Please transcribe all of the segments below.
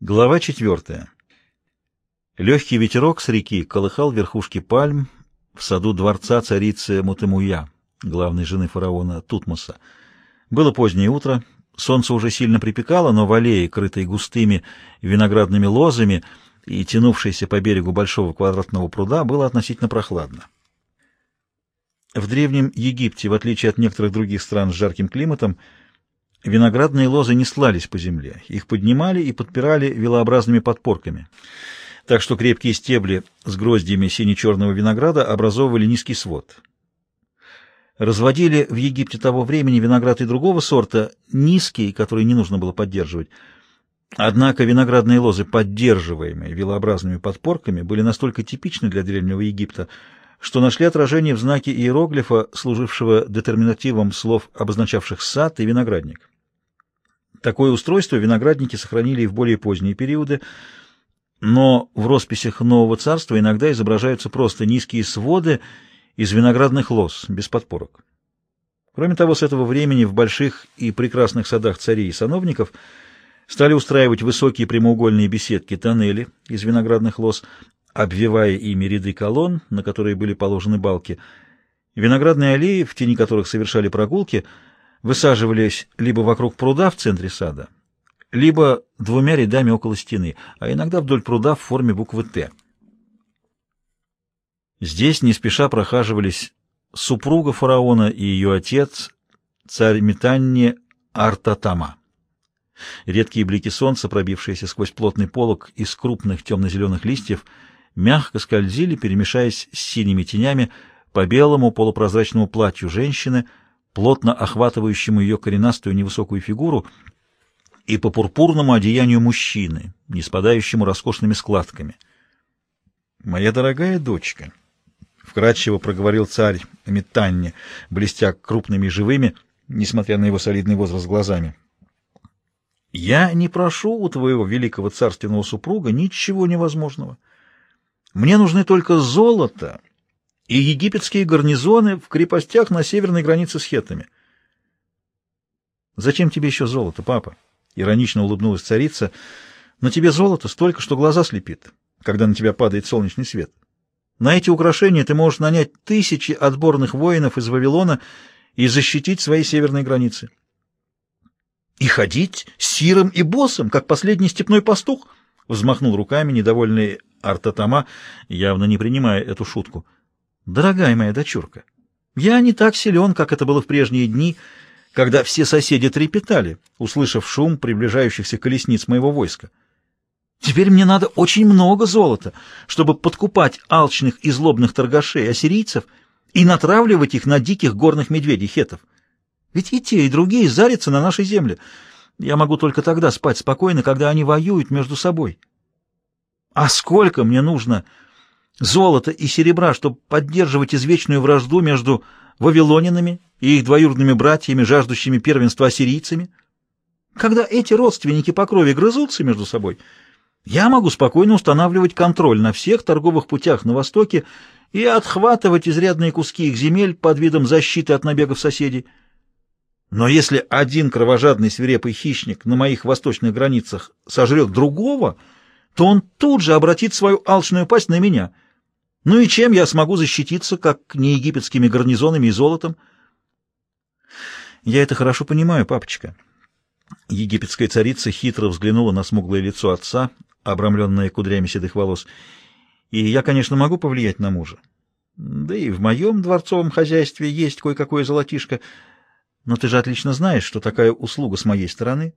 Глава четвертая. Легкий ветерок с реки колыхал верхушки пальм в саду дворца царицы Мутемуя, главной жены фараона Тутмоса. Было позднее утро, солнце уже сильно припекало, но в аллее, крытой густыми виноградными лозами и тянувшейся по берегу большого квадратного пруда, было относительно прохладно. В Древнем Египте, в отличие от некоторых других стран с жарким климатом, Виноградные лозы не слались по земле, их поднимали и подпирали велообразными подпорками, так что крепкие стебли с гроздьями сине-черного винограда образовывали низкий свод. Разводили в Египте того времени виноград и другого сорта, низкий, который не нужно было поддерживать. Однако виноградные лозы, поддерживаемые велообразными подпорками, были настолько типичны для Древнего Египта, что нашли отражение в знаке иероглифа, служившего детерминативом слов, обозначавших сад и виноградник. Такое устройство виноградники сохранили и в более поздние периоды, но в росписях Нового Царства иногда изображаются просто низкие своды из виноградных лоз, без подпорок. Кроме того, с этого времени в больших и прекрасных садах царей и сановников стали устраивать высокие прямоугольные беседки-тоннели из виноградных лоз, обвивая ими ряды колонн, на которые были положены балки. Виноградные аллеи, в тени которых совершали прогулки – высаживались либо вокруг пруда в центре сада, либо двумя рядами около стены, а иногда вдоль пруда в форме буквы «Т». Здесь не спеша прохаживались супруга фараона и ее отец, царь Метанни Артатама. Редкие блики солнца, пробившиеся сквозь плотный полог из крупных темно-зеленых листьев, мягко скользили, перемешаясь с синими тенями по белому полупрозрачному платью женщины — плотно охватывающему ее коренастую невысокую фигуру, и по пурпурному одеянию мужчины, не спадающему роскошными складками. «Моя дорогая дочка», — вкратчиво проговорил царь Метанне, блестя крупными живыми, несмотря на его солидный возраст глазами, — «я не прошу у твоего великого царственного супруга ничего невозможного. Мне нужны только золото и египетские гарнизоны в крепостях на северной границе с хеттами. «Зачем тебе еще золото, папа?» — иронично улыбнулась царица. «На тебе золото столько, что глаза слепит, когда на тебя падает солнечный свет. На эти украшения ты можешь нанять тысячи отборных воинов из Вавилона и защитить свои северные границы. И ходить сиром и боссом, как последний степной пастух?» — взмахнул руками недовольный Артатама, явно не принимая эту шутку. Дорогая моя дочурка, я не так силен, как это было в прежние дни, когда все соседи трепетали, услышав шум приближающихся колесниц моего войска. Теперь мне надо очень много золота, чтобы подкупать алчных и злобных торгашей ассирийцев и натравливать их на диких горных медведей хетов. Ведь и те, и другие зарятся на нашей земле. Я могу только тогда спать спокойно, когда они воюют между собой. А сколько мне нужно золота и серебра, чтобы поддерживать извечную вражду между вавилонинами и их двоюродными братьями, жаждущими первенства ассирийцами? Когда эти родственники по крови грызутся между собой, я могу спокойно устанавливать контроль на всех торговых путях на Востоке и отхватывать изрядные куски их земель под видом защиты от набегов соседей. Но если один кровожадный свирепый хищник на моих восточных границах сожрет другого, то он тут же обратит свою алчную пасть на меня — ну и чем я смогу защититься, как не египетскими гарнизонами и золотом? Я это хорошо понимаю, папочка. Египетская царица хитро взглянула на смуглое лицо отца, обрамленное кудрями седых волос. И я, конечно, могу повлиять на мужа. Да и в моем дворцовом хозяйстве есть кое-какое золотишко. Но ты же отлично знаешь, что такая услуга с моей стороны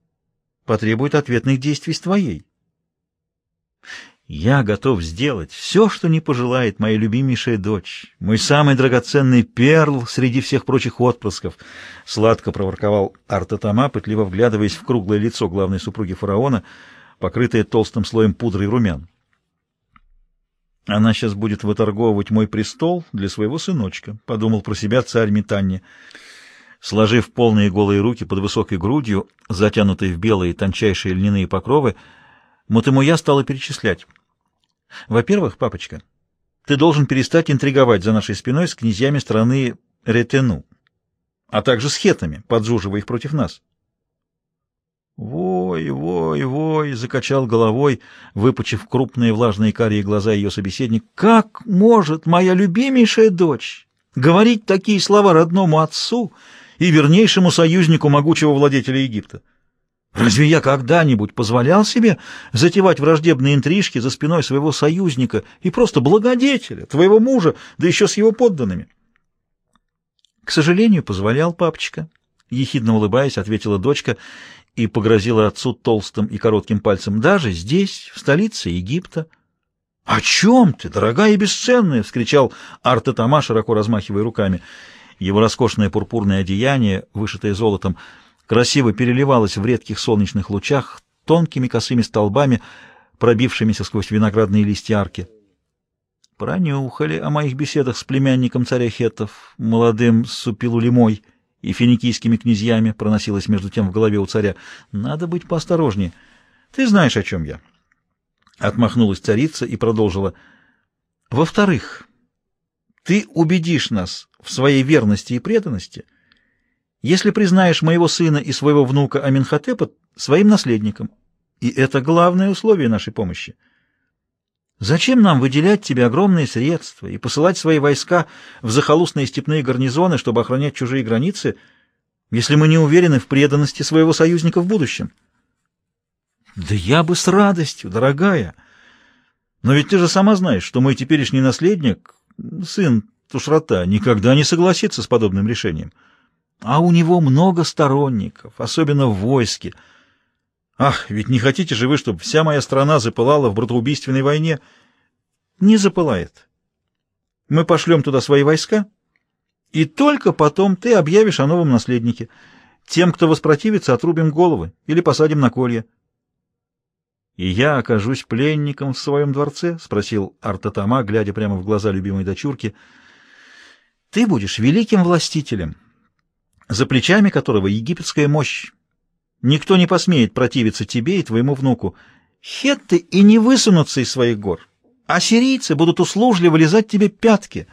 потребует ответных действий с твоей. Я готов сделать все, что не пожелает моя любимейшая дочь, мой самый драгоценный перл среди всех прочих отпрысков, — сладко проворковал Артатама, пытливо вглядываясь в круглое лицо главной супруги фараона, покрытое толстым слоем пудры и румян. Она сейчас будет выторговывать мой престол для своего сыночка, — подумал про себя царь Метанни. Сложив полные голые руки под высокой грудью, затянутые в белые тончайшие льняные покровы, Мутымуя стала перечислять — во-первых, папочка, ты должен перестать интриговать за нашей спиной с князьями страны Ретену, а также с хетами, поджуживая их против нас. Вой, вой, вой, закачал головой, выпучив крупные влажные карие глаза ее собеседник. Как может моя любимейшая дочь говорить такие слова родному отцу и вернейшему союзнику могучего владетеля Египта? Разве я когда-нибудь позволял себе затевать враждебные интрижки за спиной своего союзника и просто благодетеля, твоего мужа, да еще с его подданными? К сожалению, позволял папочка, ехидно улыбаясь, ответила дочка и погрозила отцу толстым и коротким пальцем. Даже здесь, в столице Египта. — О чем ты, дорогая и бесценная? — вскричал Артетама, широко размахивая руками. Его роскошное пурпурное одеяние, вышитое золотом, — красиво переливалась в редких солнечных лучах тонкими косыми столбами, пробившимися сквозь виноградные листья арки. Пронюхали о моих беседах с племянником царя Хеттов, молодым Супилулимой и финикийскими князьями, проносилось между тем в голове у царя. Надо быть поосторожнее. Ты знаешь, о чем я. Отмахнулась царица и продолжила. Во-вторых, ты убедишь нас в своей верности и преданности — если признаешь моего сына и своего внука Аминхотепа своим наследником. И это главное условие нашей помощи. Зачем нам выделять тебе огромные средства и посылать свои войска в захолустные степные гарнизоны, чтобы охранять чужие границы, если мы не уверены в преданности своего союзника в будущем? Да я бы с радостью, дорогая. Но ведь ты же сама знаешь, что мой теперешний наследник, сын Тушрата, никогда не согласится с подобным решением. А у него много сторонников, особенно в войске. Ах, ведь не хотите же вы, чтобы вся моя страна запылала в братоубийственной войне? Не запылает. Мы пошлем туда свои войска, и только потом ты объявишь о новом наследнике. Тем, кто воспротивится, отрубим головы или посадим на колья. — И я окажусь пленником в своем дворце? — спросил Артатама, глядя прямо в глаза любимой дочурки. — Ты будешь великим властителем за плечами которого египетская мощь. Никто не посмеет противиться тебе и твоему внуку. Хетты и не высунутся из своих гор, а сирийцы будут услужливо лизать тебе пятки.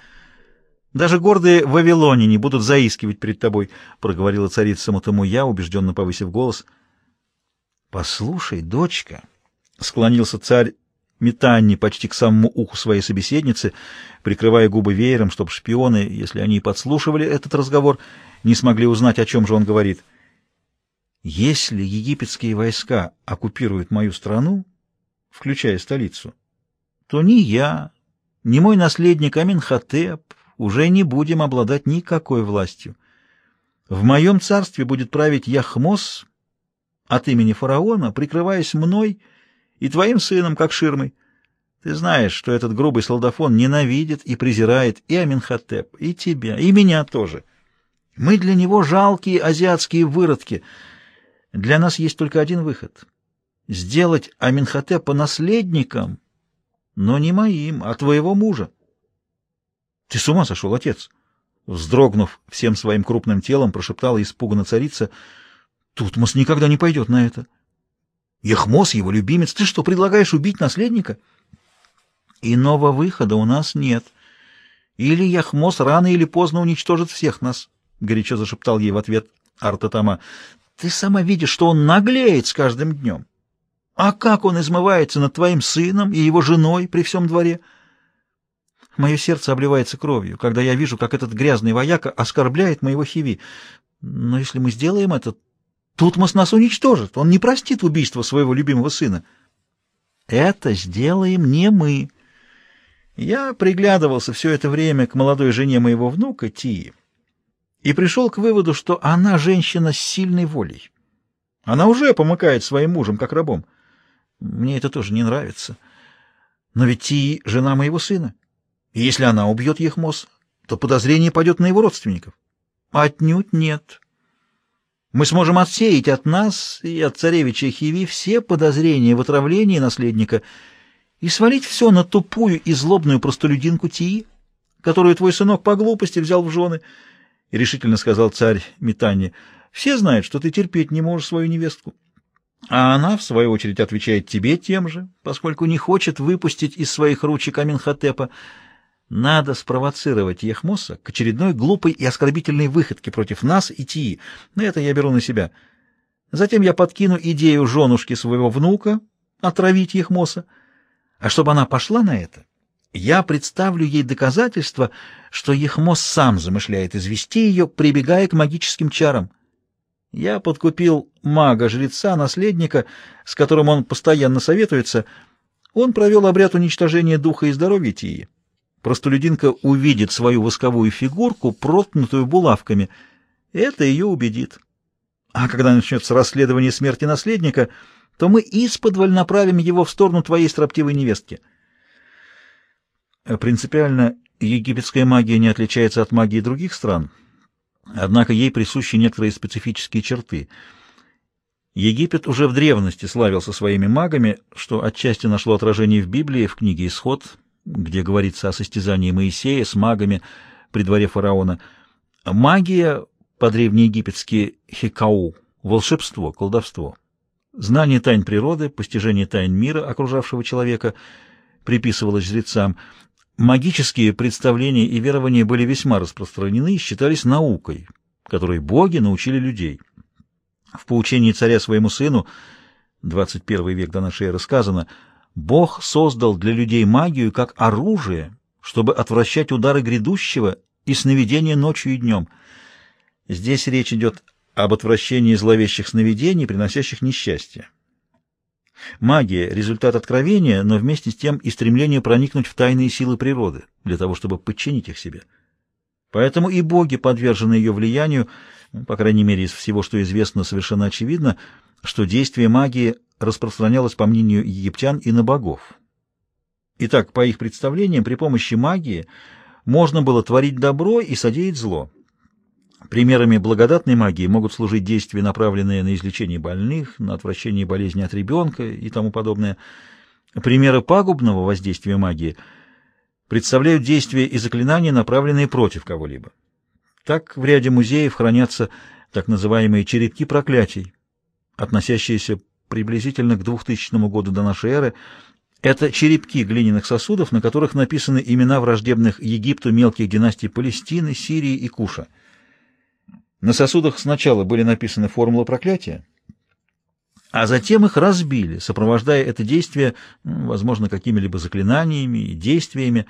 Даже гордые вавилоняне будут заискивать перед тобой, — проговорила царица Мутамуя, убежденно повысив голос. — Послушай, дочка, — склонился царь Метанни почти к самому уху своей собеседницы, прикрывая губы веером, чтобы шпионы, если они и подслушивали этот разговор, — не смогли узнать, о чем же он говорит. Если египетские войска оккупируют мою страну, включая столицу, то ни я, ни мой наследник Аминхотеп уже не будем обладать никакой властью. В моем царстве будет править Яхмос от имени фараона, прикрываясь мной и твоим сыном, как ширмой. Ты знаешь, что этот грубый солдафон ненавидит и презирает и Аминхотеп, и тебя, и меня тоже. Мы для него жалкие азиатские выродки. Для нас есть только один выход — сделать Аминхотепа наследником, но не моим, а твоего мужа. — Ты с ума сошел, отец? Вздрогнув всем своим крупным телом, прошептала испуганно царица. — Тутмос никогда не пойдет на это. — Ехмос, его любимец, ты что, предлагаешь убить наследника? — Иного выхода у нас нет. Или Яхмос рано или поздно уничтожит всех нас. —— горячо зашептал ей в ответ Артатама. — Ты сама видишь, что он наглеет с каждым днем. А как он измывается над твоим сыном и его женой при всем дворе? Мое сердце обливается кровью, когда я вижу, как этот грязный вояка оскорбляет моего Хиви. Но если мы сделаем это, Тутмос нас уничтожит. Он не простит убийство своего любимого сына. Это сделаем не мы. Я приглядывался все это время к молодой жене моего внука Тии и пришел к выводу, что она женщина с сильной волей. Она уже помыкает своим мужем, как рабом. Мне это тоже не нравится. Но ведь Ти — жена моего сына. И если она убьет Ехмос, то подозрение пойдет на его родственников. Отнюдь нет. Мы сможем отсеять от нас и от царевича Хиви все подозрения в отравлении наследника и свалить все на тупую и злобную простолюдинку Тии, которую твой сынок по глупости взял в жены —— решительно сказал царь Метани. — Все знают, что ты терпеть не можешь свою невестку. А она, в свою очередь, отвечает тебе тем же, поскольку не хочет выпустить из своих ручек Аминхотепа. Надо спровоцировать Ехмоса к очередной глупой и оскорбительной выходке против нас и Тии. Но это я беру на себя. Затем я подкину идею женушки своего внука отравить Ехмоса. А чтобы она пошла на это, я представлю ей доказательства, что Ехмос сам замышляет извести ее, прибегая к магическим чарам. Я подкупил мага-жреца, наследника, с которым он постоянно советуется. Он провел обряд уничтожения духа и здоровья Тии. Простолюдинка увидит свою восковую фигурку, проткнутую булавками. Это ее убедит. А когда начнется расследование смерти наследника, то мы исподволь направим его в сторону твоей строптивой невестки. Принципиально египетская магия не отличается от магии других стран, однако ей присущи некоторые специфические черты. Египет уже в древности славился своими магами, что отчасти нашло отражение в Библии, в книге «Исход», где говорится о состязании Моисея с магами при дворе фараона. Магия, по-древнеегипетски хикау, волшебство, колдовство. Знание тайн природы, постижение тайн мира, окружавшего человека, приписывалось жрецам. Магические представления и верования были весьма распространены и считались наукой, которой боги научили людей. В поучении царя своему сыну, 21 век до нашей эры сказано, «Бог создал для людей магию как оружие, чтобы отвращать удары грядущего и сновидения ночью и днем». Здесь речь идет об отвращении зловещих сновидений, приносящих несчастье. Магия — результат откровения, но вместе с тем и стремление проникнуть в тайные силы природы, для того, чтобы подчинить их себе. Поэтому и боги подвержены ее влиянию, ну, по крайней мере, из всего, что известно, совершенно очевидно, что действие магии распространялось, по мнению египтян, и на богов. Итак, по их представлениям, при помощи магии можно было творить добро и содеять зло. Примерами благодатной магии могут служить действия, направленные на излечение больных, на отвращение болезни от ребенка и тому подобное. Примеры пагубного воздействия магии представляют действия и заклинания, направленные против кого-либо. Так в ряде музеев хранятся так называемые черепки проклятий, относящиеся приблизительно к 2000 году до нашей эры. Это черепки глиняных сосудов, на которых написаны имена враждебных Египту мелких династий Палестины, Сирии и Куша. На сосудах сначала были написаны формулы проклятия, а затем их разбили, сопровождая это действие, возможно, какими-либо заклинаниями и действиями.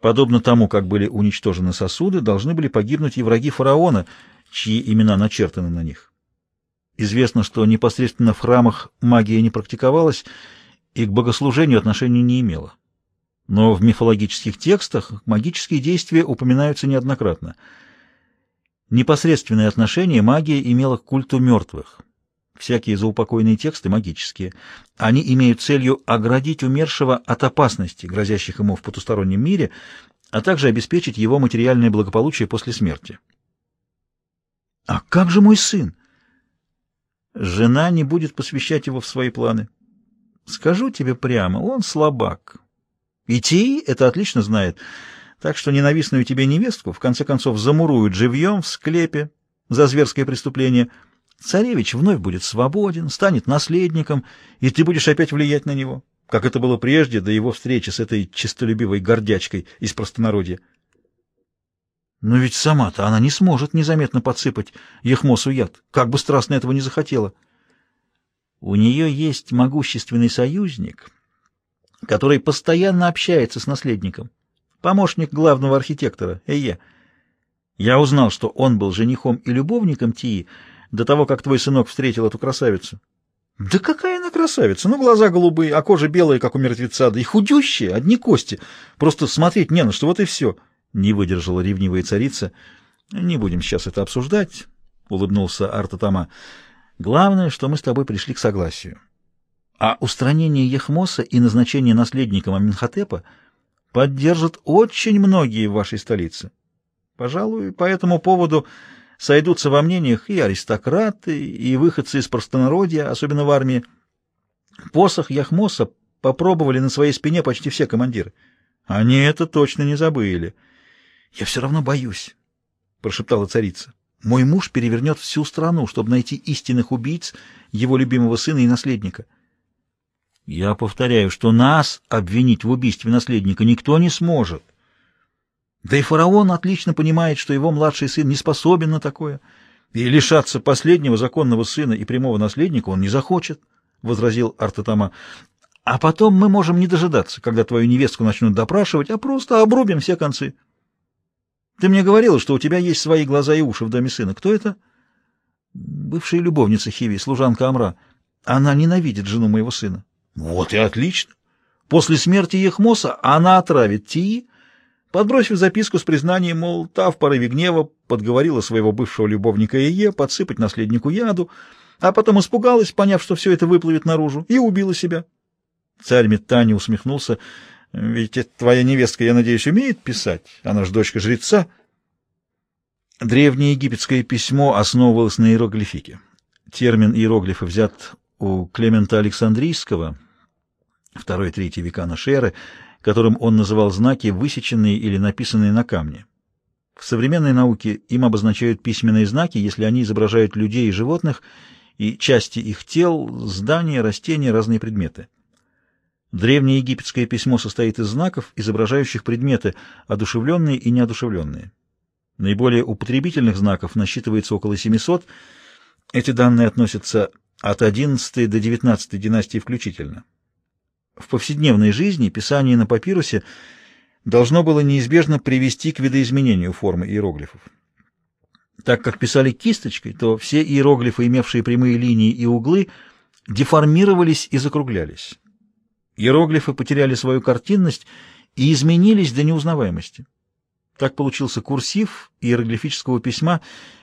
Подобно тому, как были уничтожены сосуды, должны были погибнуть и враги фараона, чьи имена начертаны на них. Известно, что непосредственно в храмах магия не практиковалась и к богослужению отношения не имела. Но в мифологических текстах магические действия упоминаются неоднократно – Непосредственное отношение магия имела к культу мертвых. Всякие заупокойные тексты магические. Они имеют целью оградить умершего от опасностей, грозящих ему в потустороннем мире, а также обеспечить его материальное благополучие после смерти. «А как же мой сын?» «Жена не будет посвящать его в свои планы. Скажу тебе прямо, он слабак. И Ти это отлично знает». Так что ненавистную тебе невестку в конце концов замуруют живьем в склепе за зверское преступление. Царевич вновь будет свободен, станет наследником, и ты будешь опять влиять на него, как это было прежде до его встречи с этой честолюбивой гордячкой из простонародья. Но ведь сама-то она не сможет незаметно подсыпать Ехмосу яд, как бы страстно этого не захотела. У нее есть могущественный союзник, который постоянно общается с наследником помощник главного архитектора, Эйе. Я узнал, что он был женихом и любовником Тии до того, как твой сынок встретил эту красавицу. Да какая она красавица! Ну, глаза голубые, а кожа белая, как у мертвеца, да и худющие, одни кости. Просто смотреть не на что, вот и все. Не выдержала ревнивая царица. Не будем сейчас это обсуждать, — улыбнулся Артатама. Главное, что мы с тобой пришли к согласию. А устранение Ехмоса и назначение наследником Аминхотепа — поддержат очень многие в вашей столице. Пожалуй, по этому поводу сойдутся во мнениях и аристократы, и выходцы из простонародья, особенно в армии. Посох Яхмоса попробовали на своей спине почти все командиры. Они это точно не забыли. — Я все равно боюсь, — прошептала царица. — Мой муж перевернет всю страну, чтобы найти истинных убийц его любимого сына и наследника. — я повторяю, что нас обвинить в убийстве наследника никто не сможет. Да и фараон отлично понимает, что его младший сын не способен на такое. И лишаться последнего законного сына и прямого наследника он не захочет, — возразил Артатама. А потом мы можем не дожидаться, когда твою невестку начнут допрашивать, а просто обрубим все концы. Ты мне говорила, что у тебя есть свои глаза и уши в доме сына. Кто это? Бывшая любовница Хиви, служанка Амра. Она ненавидит жену моего сына. Вот и отлично. После смерти Ехмоса она отравит Тии, подбросив записку с признанием, мол, та в порыве гнева подговорила своего бывшего любовника Ие подсыпать наследнику яду, а потом испугалась, поняв, что все это выплывет наружу, и убила себя. Царь Метани усмехнулся. «Ведь твоя невестка, я надеюсь, умеет писать? Она же дочка жреца». Древнее египетское письмо основывалось на иероглифике. Термин иероглифа взят у Клемента Александрийского, второй-третий века нашей эры, которым он называл знаки, высеченные или написанные на камне. В современной науке им обозначают письменные знаки, если они изображают людей и животных, и части их тел, здания, растения, разные предметы. Древнее египетское письмо состоит из знаков, изображающих предметы, одушевленные и неодушевленные. Наиболее употребительных знаков насчитывается около 700. Эти данные относятся от XI до XIX династии включительно. В повседневной жизни писание на папирусе должно было неизбежно привести к видоизменению формы иероглифов. Так как писали кисточкой, то все иероглифы, имевшие прямые линии и углы, деформировались и закруглялись. Иероглифы потеряли свою картинность и изменились до неузнаваемости. Так получился курсив иероглифического письма,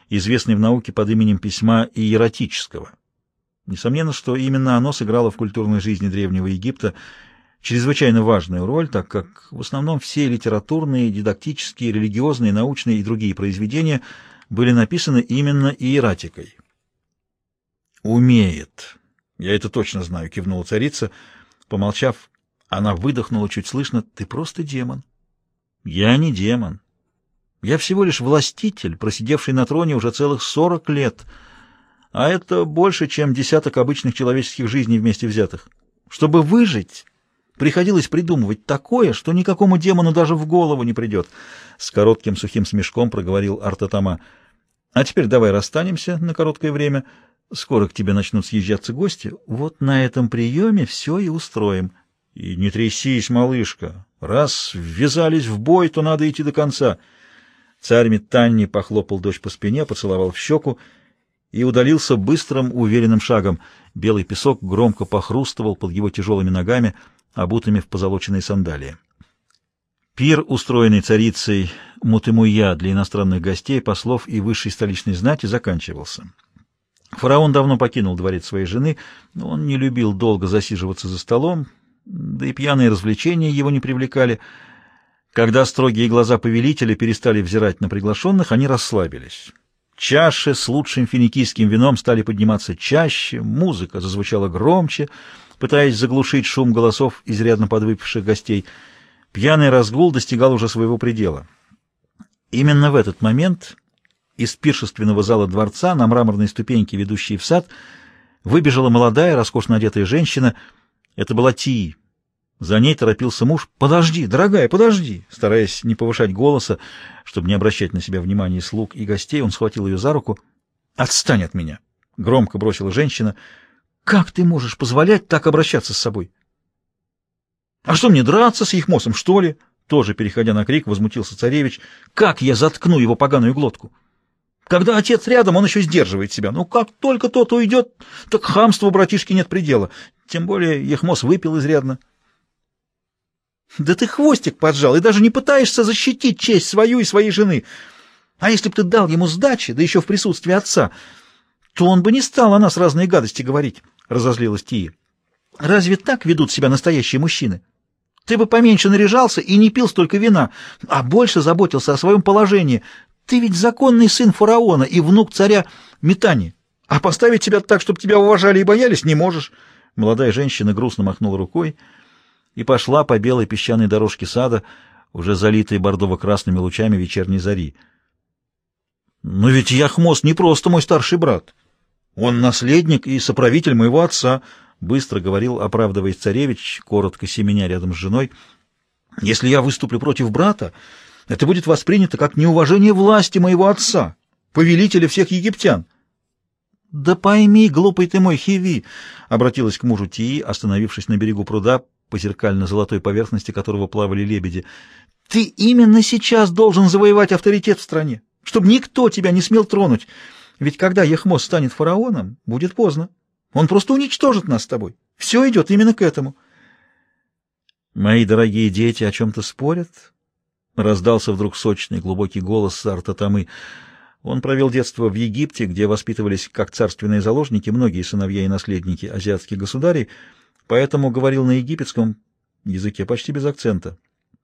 известный в науке под именем письма иеротического. Несомненно, что именно оно сыграло в культурной жизни Древнего Египта чрезвычайно важную роль, так как в основном все литературные, дидактические, религиозные, научные и другие произведения были написаны именно иератикой. «Умеет. Я это точно знаю», — кивнула царица. Помолчав, она выдохнула чуть слышно. «Ты просто демон». «Я не демон. Я всего лишь властитель, просидевший на троне уже целых сорок лет». А это больше, чем десяток обычных человеческих жизней вместе взятых. Чтобы выжить, приходилось придумывать такое, что никакому демону даже в голову не придет. С коротким сухим смешком проговорил Артатама. А теперь давай расстанемся на короткое время. Скоро к тебе начнут съезжаться гости. Вот на этом приеме все и устроим. И не трясись, малышка. Раз ввязались в бой, то надо идти до конца. Царь Метанни похлопал дочь по спине, поцеловал в щеку и удалился быстрым, уверенным шагом. Белый песок громко похрустывал под его тяжелыми ногами, обутыми в позолоченные сандалии. Пир, устроенный царицей Мутымуя для иностранных гостей, послов и высшей столичной знати, заканчивался. Фараон давно покинул дворец своей жены, но он не любил долго засиживаться за столом, да и пьяные развлечения его не привлекали. Когда строгие глаза повелителя перестали взирать на приглашенных, они расслабились. Чаши с лучшим финикийским вином стали подниматься чаще, музыка зазвучала громче, пытаясь заглушить шум голосов изрядно подвыпивших гостей. Пьяный разгул достигал уже своего предела. Именно в этот момент из пиршественного зала дворца на мраморной ступеньке, ведущей в сад, выбежала молодая, роскошно одетая женщина. Это была Тии. За ней торопился муж. «Подожди, дорогая, подожди!» Стараясь не повышать голоса, чтобы не обращать на себя внимания слуг и гостей, он схватил ее за руку. «Отстань от меня!» — громко бросила женщина. «Как ты можешь позволять так обращаться с собой?» «А что мне, драться с Ехмосом, что ли?» Тоже, переходя на крик, возмутился царевич. «Как я заткну его поганую глотку?» Когда отец рядом, он еще сдерживает себя. Но как только тот уйдет, так хамству братишки нет предела. Тем более Ехмос выпил изрядно. Да ты хвостик поджал и даже не пытаешься защитить честь свою и своей жены. А если бы ты дал ему сдачи, да еще в присутствии отца, то он бы не стал о нас разные гадости говорить, — разозлилась Тия. Разве так ведут себя настоящие мужчины? Ты бы поменьше наряжался и не пил столько вина, а больше заботился о своем положении. Ты ведь законный сын фараона и внук царя Метани. А поставить тебя так, чтобы тебя уважали и боялись, не можешь. Молодая женщина грустно махнула рукой — и пошла по белой песчаной дорожке сада, уже залитой бордово-красными лучами вечерней зари. «Но ведь Яхмос не просто мой старший брат. Он наследник и соправитель моего отца», — быстро говорил, оправдываясь царевич, коротко семеня рядом с женой. «Если я выступлю против брата, это будет воспринято как неуважение власти моего отца, повелителя всех египтян. «Да пойми, глупый ты мой Хиви!» — обратилась к мужу Тии, остановившись на берегу пруда, по зеркально-золотой поверхности которого плавали лебеди. «Ты именно сейчас должен завоевать авторитет в стране, чтобы никто тебя не смел тронуть, ведь когда Ехмос станет фараоном, будет поздно. Он просто уничтожит нас с тобой. Все идет именно к этому». «Мои дорогие дети о чем-то спорят?» — раздался вдруг сочный глубокий голос Сарта Тамы — он провел детство в Египте, где воспитывались как царственные заложники многие сыновья и наследники азиатских государей, поэтому говорил на египетском языке почти без акцента.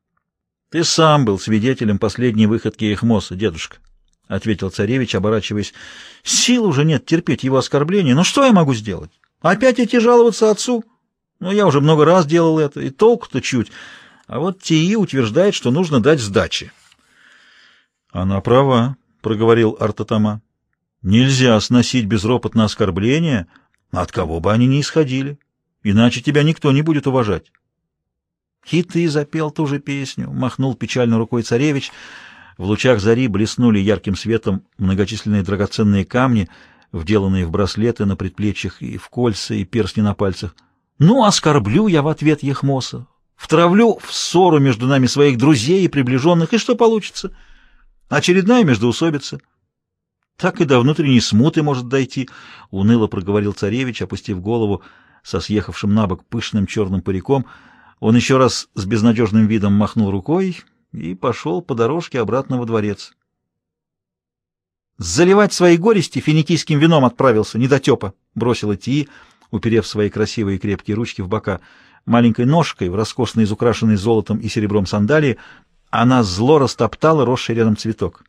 — Ты сам был свидетелем последней выходки Эхмоса, дедушка, — ответил царевич, оборачиваясь. — Сил уже нет терпеть его оскорбления, но что я могу сделать? Опять идти жаловаться отцу? Ну, я уже много раз делал это, и толку-то чуть. А вот Тии утверждает, что нужно дать сдачи. — Она права, — проговорил Артатама. — Нельзя сносить безропотно оскорбления, от кого бы они ни исходили, иначе тебя никто не будет уважать. И ты запел ту же песню, — махнул печально рукой царевич. В лучах зари блеснули ярким светом многочисленные драгоценные камни, вделанные в браслеты на предплечьях и в кольца и перстни на пальцах. Ну, оскорблю я в ответ Ехмоса, втравлю в ссору между нами своих друзей и приближенных, и что получится? — Очередная междоусобица. Так и до внутренней смуты может дойти, — уныло проговорил царевич, опустив голову со съехавшим на бок пышным черным париком. Он еще раз с безнадежным видом махнул рукой и пошел по дорожке обратно во дворец. «Заливать свои горести финикийским вином отправился, недотепа!» — бросила Тии, уперев свои красивые крепкие ручки в бока. Маленькой ножкой, в роскошно изукрашенной золотом и серебром сандалии, она зло растоптала росший рядом цветок.